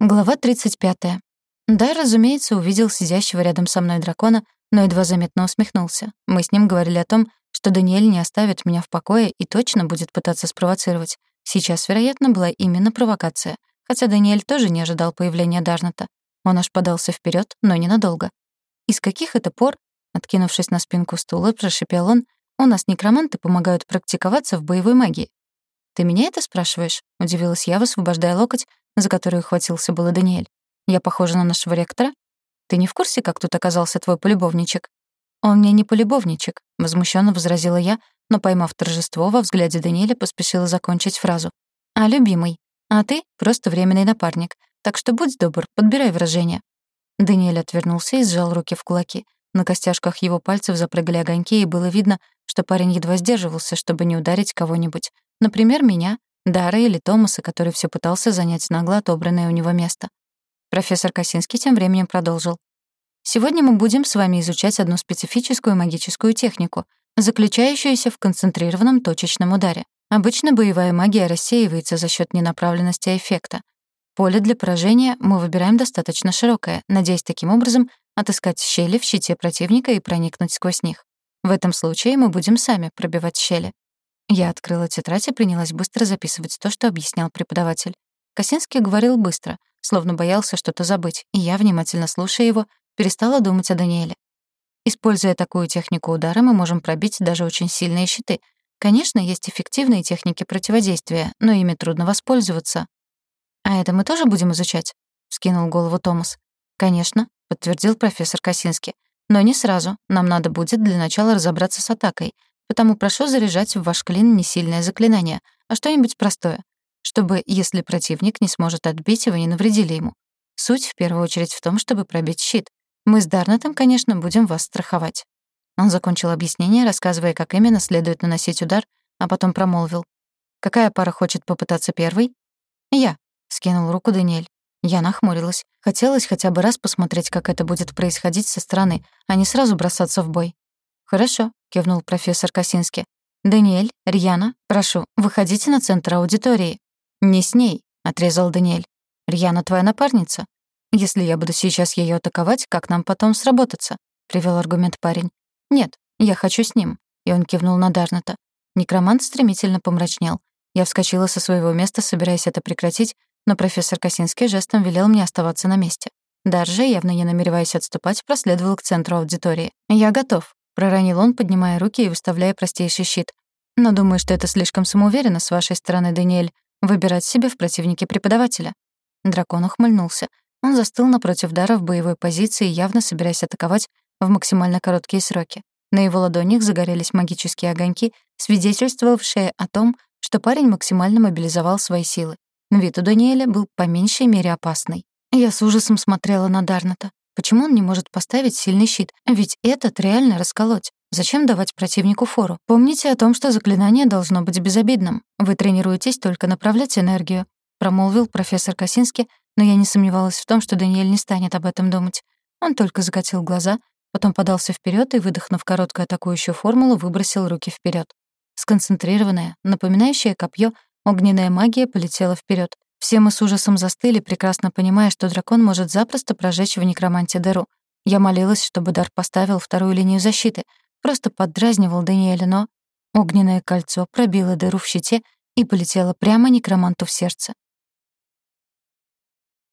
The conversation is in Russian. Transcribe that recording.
Глава 35. Да, разумеется, увидел сидящего рядом со мной дракона, но едва заметно усмехнулся. Мы с ним говорили о том, что Даниэль не оставит меня в покое и точно будет пытаться спровоцировать. Сейчас, вероятно, была именно провокация. Хотя Даниэль тоже не ожидал появления Дарната. Он аж подался вперед, но ненадолго. «Из каких это пор?» Откинувшись на спинку стула, прошипел он, «У нас некроманты помогают практиковаться в боевой магии». «Ты меня это спрашиваешь?» — удивилась я, высвобождая локоть, за которую хватился было Даниэль. «Я похожа на нашего ректора? Ты не в курсе, как тут оказался твой полюбовничек?» «Он мне не полюбовничек», — возмущенно возразила я, но, поймав торжество, во взгляде Даниэля поспешила закончить фразу. «А, любимый, а ты — просто временный напарник, так что будь добр, подбирай выражение». Даниэль отвернулся и сжал руки в кулаки. На костяшках его пальцев запрыгали огоньки, и было видно, что парень едва сдерживался, чтобы не ударить кого-нибудь. Например, меня Дара или Томаса, который все пытался занять нагло отобранное у него место. Профессор Косинский тем временем продолжил. «Сегодня мы будем с вами изучать одну специфическую магическую технику, заключающуюся в концентрированном точечном ударе. Обычно боевая магия рассеивается за счет ненаправленности эффекта. Поле для поражения мы выбираем достаточно широкое, надеясь таким образом отыскать щели в щите противника и проникнуть сквозь них. В этом случае мы будем сами пробивать щели. Я открыла тетрадь и принялась быстро записывать то, что объяснял преподаватель. Косинский говорил быстро, словно боялся что-то забыть, и я, внимательно слушая его, перестала думать о Даниэле. Используя такую технику удара, мы можем пробить даже очень сильные щиты. Конечно, есть эффективные техники противодействия, но ими трудно воспользоваться. «А это мы тоже будем изучать?» — скинул голову Томас. «Конечно», — подтвердил профессор Косинский. «Но не сразу. Нам надо будет для начала разобраться с атакой, Потому прошу заряжать в ваш клин не сильное заклинание, а что-нибудь простое, чтобы, если противник не сможет отбить, вы не навредили ему. Суть в первую очередь в том, чтобы пробить щит. Мы с Дарнетом, конечно, будем вас страховать». Он закончил объяснение, рассказывая, как именно следует наносить удар, а потом промолвил. «Какая пара хочет попытаться первой?» «Я», — скинул руку Даниэль. Я нахмурилась. Хотелось хотя бы раз посмотреть, как это будет происходить со стороны, а не сразу бросаться в бой. «Хорошо», — кивнул профессор Косински. «Даниэль, Рьяна, прошу, выходите на центр аудитории». «Не с ней», — отрезал Даниэль. «Рьяна твоя напарница. Если я буду сейчас ее атаковать, как нам потом сработаться?» — привел аргумент парень. «Нет, я хочу с ним», — и он кивнул на Дарната. Некромант стремительно помрачнел. Я вскочила со своего места, собираясь это прекратить, но профессор Косинский жестом велел мне оставаться на месте. Дар же, явно не намереваясь отступать, проследовал к центру аудитории. «Я готов», проронил он, поднимая руки и выставляя простейший щит. Но думаю, что это слишком самоуверенно с вашей стороны, Даниэль, выбирать себе в противнике преподавателя. Дракон ухмыльнулся. Он застыл напротив Дара в боевой позиции, явно собираясь атаковать в максимально короткие сроки. На его ладонях загорелись магические огоньки, свидетельствовавшие о том, что парень максимально мобилизовал свои силы. Вид у Даниэля был по меньшей мере опасный. Я с ужасом смотрела на Дарната. Почему он не может поставить сильный щит? Ведь этот реально расколоть. Зачем давать противнику фору? Помните о том, что заклинание должно быть безобидным. Вы тренируетесь только направлять энергию, промолвил профессор Косинский, но я не сомневалась в том, что Даниэль не станет об этом думать. Он только закатил глаза, потом подался вперед и, выдохнув короткую атакующую формулу, выбросил руки вперед. Сконцентрированная, напоминающая копье, огненная магия полетела вперед. Все мы с ужасом застыли, прекрасно понимая, что дракон может запросто прожечь в некроманте дыру. Я молилась, чтобы Дар поставил вторую линию защиты, просто поддразнивал Даниэля, но... Огненное кольцо пробило дыру в щите и полетело прямо некроманту в сердце.